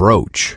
brooch